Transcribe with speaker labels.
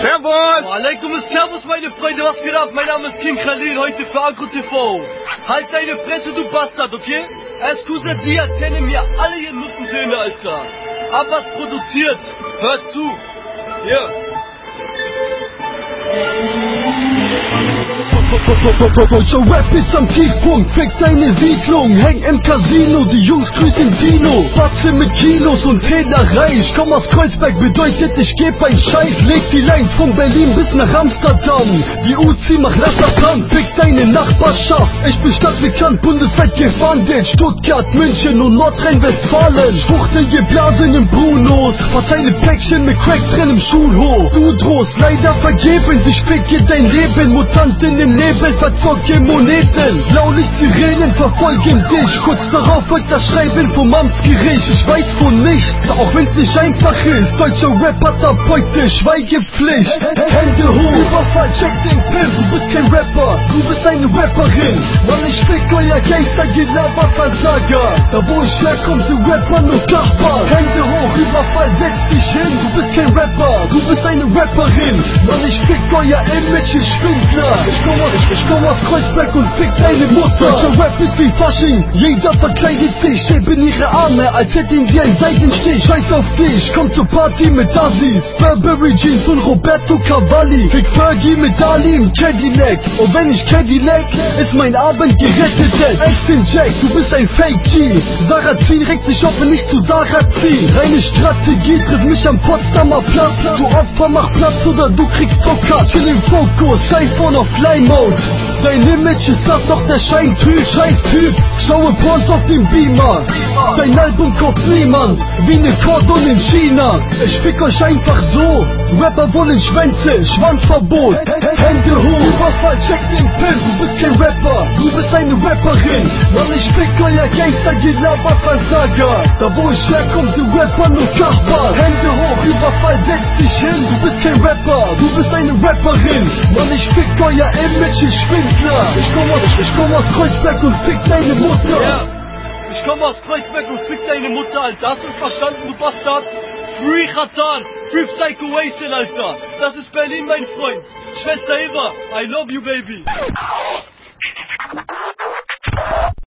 Speaker 1: Servus!
Speaker 2: Alaikum Servus, meine Freunde, was geht ab? Mein Name ist King Khalil, heute für Agro TV. Halt deine Fresse, du Bastard, okay? Escusa dia, kenne mir alle hier Nutzensöhne, Alter. Abbas produziert, hört zu. Hier.
Speaker 3: Deutscher Rap ist am Tiefpunkt, fick deine Siedlung, häng im Casino, die Jungs grüßen Dino. Batze mit Kilos und Tälerei, ich komm aus Kreuzberg, bedeutet ich geb ein Scheiß. Leg die Lines von Berlin bis nach Amsterdam, die Uzi macht Lassertan, fick deine Nachbarschaft. Ich bin stadtbekannt, bundesweit gefahndet, Stuttgart, München und Nordrhein-Westfalen. Schwuchtel geblasen im Brunos, verteile Päckchen mit Crack drin im Schulhof. Du drohst leider vergebens, ich ficke dein Leben, Mutanten im Nebel, verzocke Moneten. Blaulicht-Sirenen verfolgen dich, kurz darauf wird das Schreiben vom Amtsgericht. Ich weiß von nichts, auch wenn's nicht einfach ist. Deutscher Rap hat ab heute Schweigepflicht. Hände hoch, Überfall, check den Pimp, du bist kein Rapper, du bist eine Rapperin. Mann, ich fick euer Gangster-Gelaber, Versager. Da wo ich herkomme, sind Rapper nur Nachbarn. Hände hoch, Überfall, setz dich hin, du bist kein Rapper, du bist eine Rapperin. Mann, ich fick euer Image, ich Schwindler. Ich komm ich, ich komm aus Kreuzberg und fick deine Mutter. Deutscher Rap ist wie Fasching, jeder verkleidet sich, heben ihre Arme, als hätten sie einen Seitenstich. Scheiß auf dich, komm zur Party mit Assis, Burberry Jeans und Roberto Cavalli. Fick Fergie mit Ali im Cadillac. Und wenn ich Cadillac, ist mein Abend gerettet. Extin Jack, du bist ein Fake G. Sarrazin regt sich auf, wenn ich zu Sarah zieh. Reine Strategie trifft mich am Potsdamer Platz. Du Opfer mach Platz oder du kriegst Zucker. Chill im Fokus, iPhone auf Fly Mode. Dein Image ist das doch der Scheintyp, scheiß Typ. Schaue Porns auf dem Beamer. Dein Album kauft niemand, wie ne Cordon in China. Ich fick euch einfach so. Rapper wollen Schwänze, Schwanzverbot. Hände hoch, Überfall, check den Pimp. Du bist kein Rapper, du bist eine Rapperin. Mann, ich fick euer Gangster-Gelaber, Versager. Da wo ich herkomme, sind Rapper nur Kachbar. Hände hoch, Überfall, setz dich hin. Du bist kein Rapper, du bist eine Rapperin. Mann, ich fick euer Image, ich Schwindler. Ich komm aus, ich komm aus Kreuzberg und fick deine Mutter.
Speaker 2: Ja. Ich komme aus Kreuzberg und fick deine Mutter, Alter. Hast du es verstanden, du Bastard? Free Khatan, Free Psycho Wasted, Alter. Das ist Berlin, mein Freund. Schwester Eva, I love you, baby.